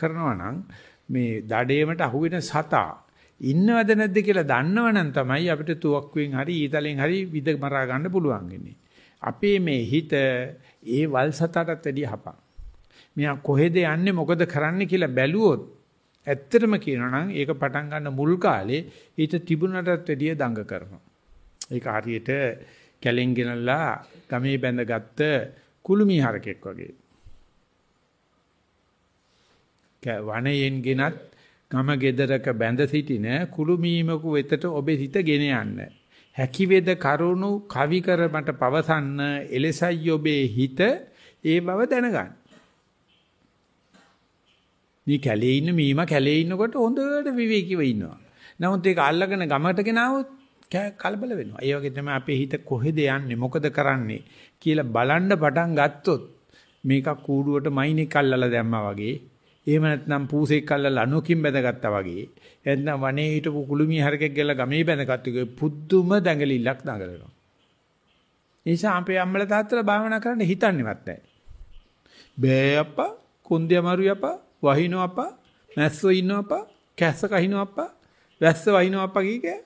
කරනවා නම් මේ දඩේමට අහුවෙන සතා ඉන්නවද නැද්ද කියලා දන්නවනම් තමයි අපිට තුවක්කුවෙන් හරි ඊතලෙන් හරි විද මරා ගන්න පුළුවන් වෙන්නේ. අපේ මේ හිත ඒ වල් සතටත් වැඩිය හපක්. මෙයා කොහෙද යන්නේ මොකද කරන්න කියලා බැලුවොත් ඇත්තටම කියනවා නම් ඒක පටන් ගන්න මුල් කාලේ හිත තිබුණටත් වැඩිය දඟ කරනවා. ඒක හරියට කැලෙන් ගෙනල්ලා ගමේ බැඳගත්ත කුළුමි හරකෙක් වගේ. වනයෙන් ගෙනත් ගම ගෙදරක බැඳ සිටින කුළුමීමකු වෙතට ඔබේ හිත ගෙන යන්න. හැකි වේද කරුණු කවි කර මට පවසන්න එලෙසයි ඔබේ හිත ඒ බව දැනගන්න. මේ කැලේ ඉන්න මීම කැලේ ඉන්නකොට හොඳට විවේකීව ඉන්නවා. නමුත් ඒක අල්ලගෙන ගමකට ගෙනාවොත් කලබල වෙනවා. ඒ වගේ තමයි අපේ හිත කොහෙද යන්නේ මොකද කරන්නේ කියලා බලන්න පටන් ගත්තොත් මේක කූඩුවට මයින්ෙක් අල්ලලා දැම්මා වගේ එහෙම නැත්නම් පූසෙක් අල්ලලා අනුකින් බැඳගත්තා වගේ එතන වනේ හිටපු කුළුමිය හරකෙක් ගල්ලා ගමේ බැඳගත්තු පුදුම දඟලිල්ලක් දඟලනවා. ඒ නිසා අපේ අම්මලා තාත්තලා භාවනා කරන්න හිතන්නේවත් නැහැ. බෑ අප්පා කුන්දිය මරුයි අප්පා වහිනෝ අප්පා මැස්සෝ ඉන්නෝ අප්පා කැස්ස කහිනෝ අප්පා වැස්ස වහිනෝ අප්පා කීකේ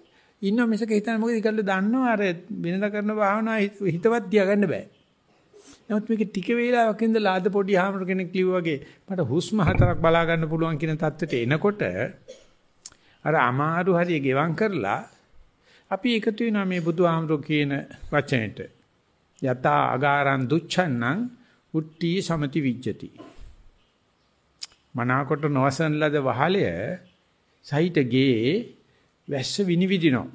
ඉන්න මිසක හිතන්නේ මොකද ඒගොල්ලෝ දන්නවා අර වෙනදා කරන භාවනා හිතවත් තියාගන්න බෑ. නමුත් මේක ටික වේලාවක් ඉඳලා ආද පොඩි හාමුදුර කෙනෙක් ලිව්වා වගේ මට හුස්ම හතරක් බලා ගන්න පුළුවන් කියන தත්ත්වයට එනකොට අර අමාරු හරිය ගෙවම් කරලා අපි එකතු වෙනවා මේ බුදුහාමුදුර කියන වචනෙට. යතා අගාරං දුච්ඡන්නං උට්ටි සමති විජ්ජති. මනාකොට නොවසන ලද වහලය සහිතගේ වැස්ස විනිවිදිනවා.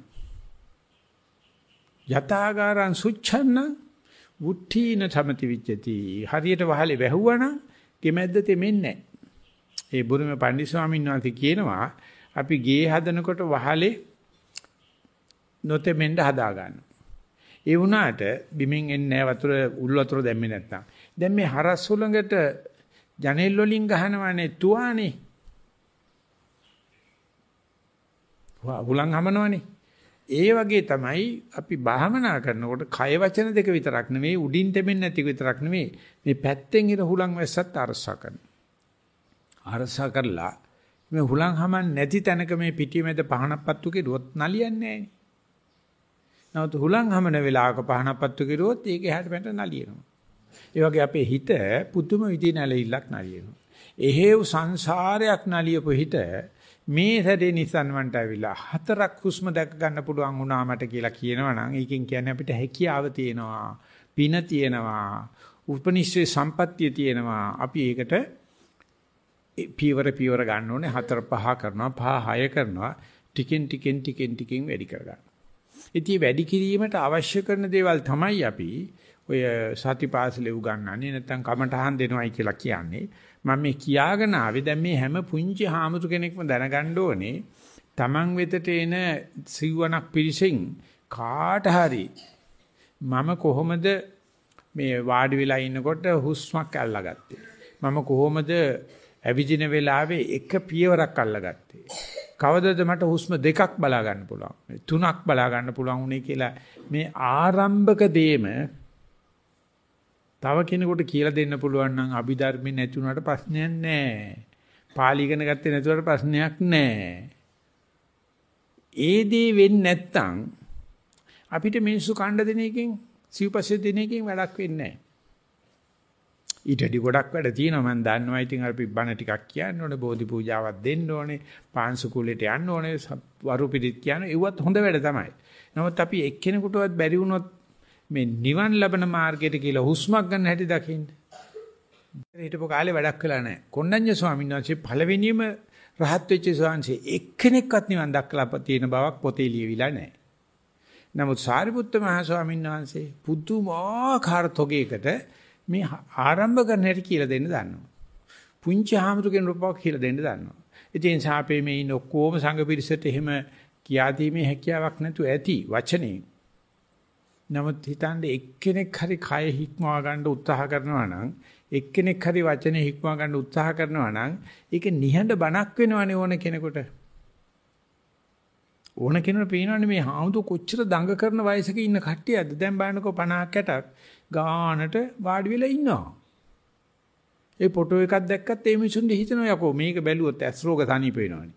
යතාගාරං සුච්ඡන්නං වුට්ටීන සමති විජ්ජති. හරියට වහලේ වැහුවනම් කෙමැද්ද තෙමෙන්නේ නැහැ. ඒ බුරුම පණ්ඩි ස්වාමීන් වහන්සේ කියනවා අපි ගේ හදනකොට වහලේ නොතෙමෙන්න හදා ගන්නවා. ඒ වුණාට බිමින් එන්නේ වතුර උල් වතුර දැම්මේ නැත්තම්. දැන් මේ හරස් හුලඟට ජනෙල් වලින් ගහනවනේ තුවානේ. හුලං හමනවනේ. ඒ වගේ තමයි අපි භාවනා කරනකොට කය වචන දෙක විතරක් නෙවෙයි උඩින් තෙමෙන්නේ නැති විතරක් නෙවෙයි මේ පැත්තෙන් ඉර හුලං වැස්සත් අරසා කරනවා. අරසා කරලා මේ හුලං හමන් නැති තැනක මේ පිටිමෙද පහනක් පත්තු කෙරුවොත් නලියන්නේ නැහැ. නමුත් හුලං හමන වෙලාවක පහනක් පත්තු කෙරුවොත් ඒක එහාට පැනට නලියනවා. ඒ වගේ අපේ හිත පුදුම විදිහේ නැලෙILLක් නලියනවා. එහෙව් සංසාරයක් නලියපු හිත මේ සැරේ Nissan වන්ට ඇවිල්ලා හතරක් හුස්ම දැක ගන්න පුළුවන් වුණා මට කියලා කියනවනම් ඒකෙන් කියන්නේ අපිට හැකියාව තියෙනවා පින තියෙනවා උපනිශ්‍රේ සම්පත්තිය තියෙනවා අපි ඒකට පීවර පීවර ගන්න ඕනේ හතර පහ කරනවා පහ හය කරනවා ටිකෙන් ටිකෙන් ටිකෙන් ටිකෙන් වැඩි කරගන්න. ඉතින් වැඩි කිරීමට අවශ්‍ය කරන දේවල් තමයි අපි ඔය සතිපාසලේ උගන්වන්නේ නැත්නම් කමටහන් දෙනවයි කියලා කියන්නේ. මම මේ කියාගෙන ආවේ. දැන් මේ හැම පුංචි හාමුදුර කෙනෙක්ම දැනගන්න ඕනේ Taman වෙතට එන සිවණක් පිරිසෙන් කාට හරි මම කොහොමද මේ වාඩි වෙලා ඉන්නකොට හුස්මක් අල්ලගත්තේ? මම කොහොමද ඇවිදින වෙලාවේ එක පියවරක් අල්ලගත්තේ? කවදද මට හුස්ම දෙකක් බලා ගන්න පුළුවන්? තුනක් බලා ගන්න පුළුවන් උනේ කියලා මේ ආරම්භක දේම තව කෙනෙකුට කියලා දෙන්න පුළුවන් නම් අභිධර්මේ නැති වුණාට ප්‍රශ්නයක් නැහැ. පාලි ඉගෙන ගත්තේ නැතුවට ප්‍රශ්නයක් නැහැ. ඒ දේ වෙන්නේ නැත්තම් අපිට මිනිස්සු කණ්ඩ දෙන එකෙන් සිව්පස්සේ දෙන එකෙන් වැඩක් වෙන්නේ නැහැ. ඊටදී ගොඩක් වැඩ තියෙනවා මම දන්නවා ඉතින් අපි බණ ටිකක් කියන්න ඕනේ බෝධි පූජාවක් දෙන්න ඕනේ පාංශු කුලෙට යන්න ඕනේ වරු පිළිත් කියන ඒවත් හොඳ වැඩ තමයි. නමුත් අපි එක්කෙනෙකුටවත් බැරි වුණොත් මේ නිවන් ලබන මාර්ගයට කියලා හුස්මක් ගන්න හැටි දකින්න. හිටපු කාලේ වැඩක් වෙලා නැහැ. කොණ්ඩඤ්ඤ ස්වාමීන් වහන්සේ පළවෙනිම රහත් වෙච්ච ස්වාමීන්සේ එක්කෙනෙක්වත් නිවන් දක්ලා තියෙන බවක් පොතේ ලියවිලා නැහැ. නමුත් සාරිපුත්ත මහ ස්වාමීන් වහන්සේ පුදුමාකාර තොගයකට මේ ආරම්භ කරන හැටි කියලා දෙන්න දන්නවා. පුංචි හාමුදුරගෙන රූපයක් කියලා දෙන්න දන්නවා. ඉතින් සාපේ මේ ඉන්න ඔක්කොම සංඝ පිරිසට එහෙම කියා දීමේ හැකියාවක් නැතුව ඇති වචනේ නමුත් හිතන්නේ එක්කෙනෙක් හරි කය හික්මවා ගන්න උත්සාහ කරනවා නම් එක්කෙනෙක් හරි වචනේ හික්මවා ගන්න උත්සාහ කරනවා නම් ඒක නිහඬ බණක් වෙනවනේ ඕන කෙනෙකුට. ඕන කෙනෙකුට පේනවනේ මේ හාමුදුර කොච්චර දඟ කරන වයසක ඉන්න කට්ටියද දැන් බලන්නකෝ 50ක් 60ක් ගානට වාඩි වෙලා ඉන්නවා. ඒ ෆොටෝ එකක් දැක්කත් ඒ මිනිසුන්ට හිතෙනවා යකෝ මේක බැලුවොත් ඇස් රෝග තනිප වෙනවනේ.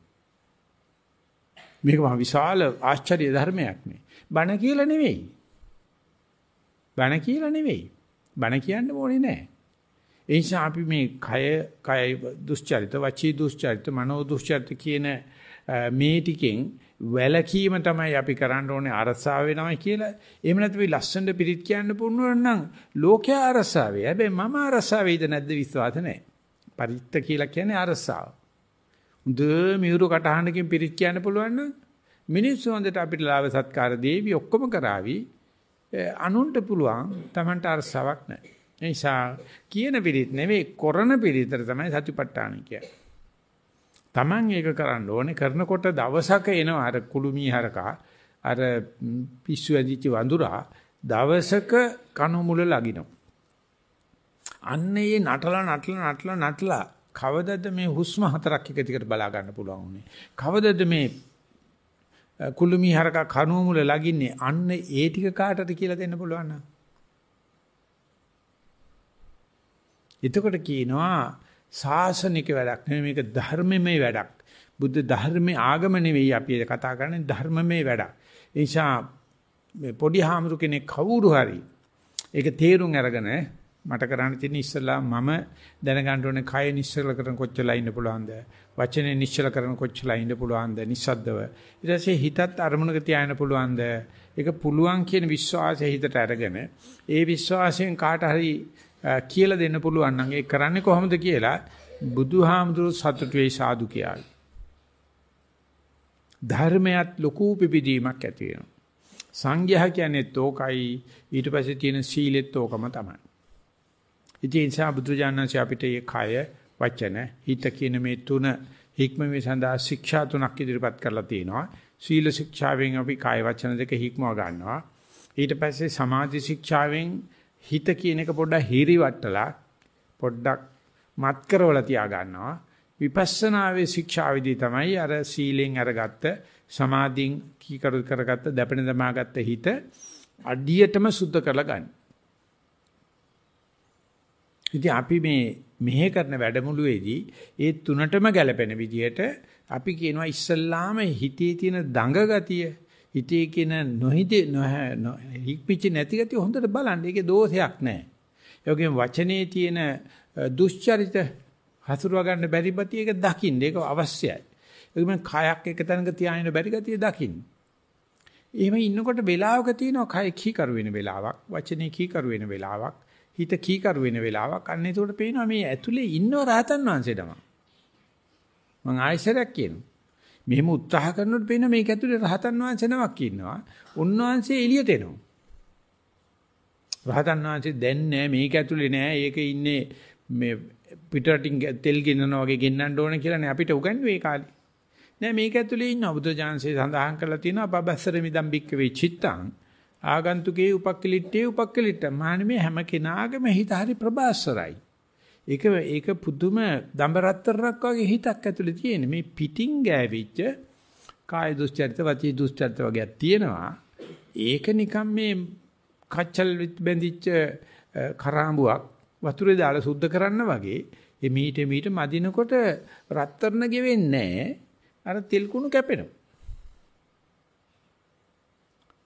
මේක මහ විශාල ආශ්චර්ය ධර්මයක් නේ. බණ කියලා නෙවෙයි. බණ කියලා නෙවෙයි. බණ කියන්න ඕනේ නැහැ. ඒ නිසා අපි මේ කය කය දුස්චරිත වචී දුස්චරිත මනෝ දුස්චරිත කියන මේ ටිකෙන් වැලකීම තමයි අපි කරන්න ඕනේ අරසාව වෙනවා කියලා. එහෙම නැත්නම් ලස්සනට පිරිත් කියන්න පුළුවන් නම් ලෝකයා අරසාවේ. හැබැයි මම අරසාවේද නැද්ද විශ්වාස නැහැ. පරිත්ත කියලා කියන්නේ අරසාව. හොඳ මියුරු කටහඬකින් පිරිත් කියන්න පුළුවන් නම් මිනිස්සු හොඳට අපිට ලාභ සත්කාර දේවි ඔක්කොම කරાવી. අනුන්ට පුළුවන් Tamanට අරසාවක් නැහැ. ඒ නිසා කියන පිරිත් නෙවෙයි කරන පිරිතර තමයි සතිපට්ඨාන කියන්නේ. Taman ඒක කරන්න ඕනේ කරනකොට දවසක එනවා අර කුළුමී හරකා අර පිස්සු ඇදිච්ච වඳුරා දවසක කණු මුල ලගිනවා. අන්න ඒ නටලා නටලා නටලා නටලා කවදද මේ හුස්ම හතරක් එක දිගට බලා ගන්න පුළුවන් උනේ. කවදද මේ කුළුමී හරකා කණු මුල ලගින්නේ අන්න ඒ ටික කාටද කියලා දෙන්න පුළුවන් නේද? එතකොට කියනවා සාසනික වැඩක් නෙමෙයි මේක ධර්මමය වැඩක්. බුද්ධ ධර්මයේ ආගම නෙවෙයි අපි කතා කරන්නේ ධර්මමය වැඩක්. ඒ නිසා මේ පොඩි හාමුදුර කෙනෙක් කවුරු හරි ඒක තේරුම් අරගෙන මට කරන්න තියෙන ඉස්සලා මම දැනගන්න ඕනේ කය නිශ්චල කරන කොච්චරලා ඉන්න පුළුවන්ද වචනේ නිශ්චල කරන කොච්චරලා ඉන්න පුළුවන්ද නිස්සද්දව ඊට පස්සේ හිතත් අරමුණක තියාගෙන පුළුවන්ද ඒක පුළුවන් කියන විශ්වාසය හිතට අරගෙන ඒ විශ්වාසයෙන් කාට හරි කියලා දෙන්න පුළුවන් නම් ඒක කරන්නේ කොහොමද කියලා බුදුහාමුදුරු සතුටු වෙයි සාදු කියලා. ධර්මයක් ලොකු පිපිදීමක් ඇති වෙනවා. සංඝයා කියන්නේ තෝකයි ඊට පස්සේ තියෙන සීලෙත් තෝකම තමයි. ඉතින් ඒ නිසා බුදුජානනාංශ අපිට මේ කය වචන හිත කියන මේ තුන හික්මීමේ සඳහා ශික්ෂා තුනක් ඉදිරිපත් කරලා තියෙනවා. සීල ශික්ෂාවෙන් අපි කය වචන දෙක හික්මව ගන්නවා. ඊට පස්සේ සමාධි ශික්ෂාවෙන් හිත කියන එක පොඩ්ඩක් හිරිවට්ටලා පොඩ්ඩක් මත් කරවලා තියා ගන්නවා. විපස්සනාවේ ශික්ෂාවේදී තමයි අර සීලෙන් අරගත්ත සමාධින් කීකරු කරගත්ත දැපෙන දමාගත්ත හිත අඩියටම සුද්ධ කරලා ගන්න. ඉතින් අපි මේ මෙහෙ කරන වැඩමුළුවේදී ඒ තුනටම ගැලපෙන විදිහට අපි කියනවා ඉස්සල්ලාම හිතේ තියෙන දඟ ගතිය හිතේ කියන නොහිතේ හික්පිච්ච නැති ගතිය හොඳට බලන්න. ඒකේ දෝෂයක් නැහැ. ඒ වගේම වචනේ තියෙන දුෂ්චරිත හසුරව ගන්න බැරි බතිය ඒක දකින්න. ඒක අවශ්‍යයි. ඒ වගේම කයක් එක තැනක තියාගෙන බැරි ගතිය දකින්න. එහෙම ඉන්නකොට වෙලාවක තියෙනවා කය කීකරු වෙන වෙලාවක්, වචනේ කීකරු වෙන වෙලාවක්, හිත කීකරු වෙන වෙලාවක්. අන්න ඒකට පේනවා මේ ඇතුලේ ඉන්නව රහතන් වහන්සේ තමයි. මම ආයෙසරක් කියනවා. මෙහෙම උත්සාහ කරනකොට පේන මේක ඇතුලේ රහතන් වහන්සේ නමක් ඉන්නවා. උන්වහන්සේ එළියට එනවා. රහතන් වහන්සේ දැන් නෑ මේක ඇතුලේ නෑ. ඒක ඉන්නේ මේ පිටරටින් තෙල් ගෙන්නනවා වගේ ගෙන්නන්න ඕන කියලානේ අපිට උගන්වුවේ ඒ කාලේ. නෑ මේක ඇතුලේ ඉන්න බුදුජානසේ සඳහන් කරලා තියෙනවා පබස්සර මිදම් බික්ක වේ චිත්තං ආගන්තුකේ උපක්කලිට්ටේ උපක්කලිට්ට මානමේ හැම කෙනාගේම හිත හරි ප්‍රබාස්වරයි. ඒක ඒක පුදුම දඹරත්තරක් වගේ හිතක් ඇතුලේ තියෙන මේ පිටින් ගෑවිච්ච කාය දුස්චරිත වචී දුස්චරිත වගේක් තියෙනවා. ඒක නිකන් මේ කච්චල් බැඳිච්ච කරාඹුවක් වතුරේ දාලා සුද්ධ කරන්න වගේ එමීට මීට මදිනකොට රත්තරන ගෙවෙන්නේ අර තෙල් කුණු කැපෙනවා.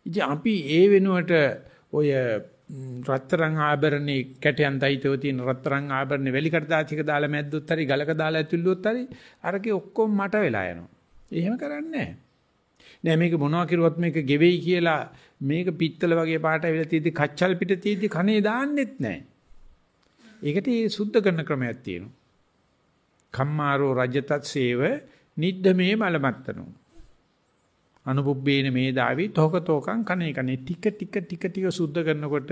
ඉතින් අපි ඒ වෙනුවට ඔය රත්තරන් ආභරණේ කැටයන් දයිතව තියෙන රත්තරන් ආභරණේ වැලිකට දාතික දාලා මැද්දොත් හරි ගලක දාලා ඇතුල්ලුවොත් හරි අරකේ ඔක්කොම මට වෙලා යනවා. එහෙම කරන්නේ නෑ. මේක මොනවා කිරුවත් මේක ගෙවෙයි කියලා මේක පිත්තල වගේ පාට ඇවිල්ලා තියෙද්දි කච්චල් පිට තියෙද්දි කනේ දාන්නෙත් නෑ. ඒකට ඒ සුද්ධ කරන ක්‍රමයක් තියෙනවා. කම්මාරෝ රජතත් සේව නිද්දමේ මලමත්තනෝ අනුපුබ්බේන මේ දාවි තෝකතෝකං කනේ කනේ ටික ටික ටික ටික සුද්ධ කරනකොට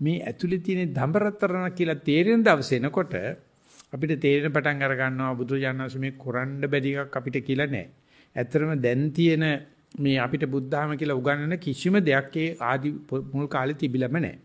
මේ ඇතුලේ තියෙන දඹරතරණ කියලා තේරෙන දවස එනකොට අපිට තේරෙන පටන් අර ගන්නවා බුදුජානක මේ කොරන්න බැරි එකක් අපිට කියලා නෑ. ඇත්තටම දැන් තියෙන මේ අපිට බුද්ධාම කියලා උගන්වන කිසිම දෙයක් ඒ ආදි මුල් කාලේ තිබිලම නෑ.